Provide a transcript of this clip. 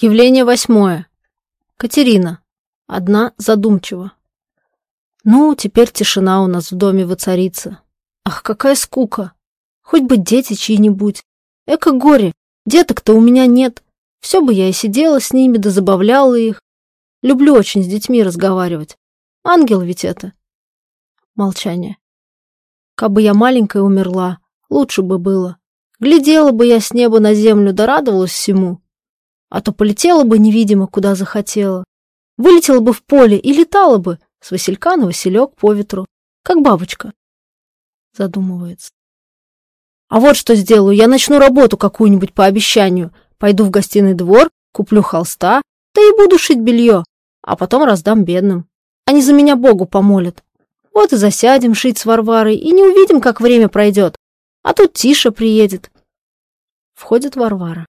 Явление восьмое. Катерина. Одна задумчиво. Ну, теперь тишина у нас в доме воцарится. Ах, какая скука! Хоть бы дети чьи-нибудь. Эко горе, деток-то у меня нет. Все бы я и сидела с ними, да забавляла их. Люблю очень с детьми разговаривать. Ангел ведь это. Молчание. Кабы я маленькая умерла, лучше бы было. Глядела бы я с неба на землю, да радовалась всему. А то полетела бы невидимо, куда захотела. Вылетела бы в поле и летала бы с василька на василек по ветру, как бабочка. Задумывается. А вот что сделаю, я начну работу какую-нибудь по обещанию. Пойду в гостиный двор, куплю холста, да и буду шить белье, а потом раздам бедным. Они за меня Богу помолят. Вот и засядем шить с Варварой, и не увидим, как время пройдет. А тут Тиша приедет. Входит Варвара.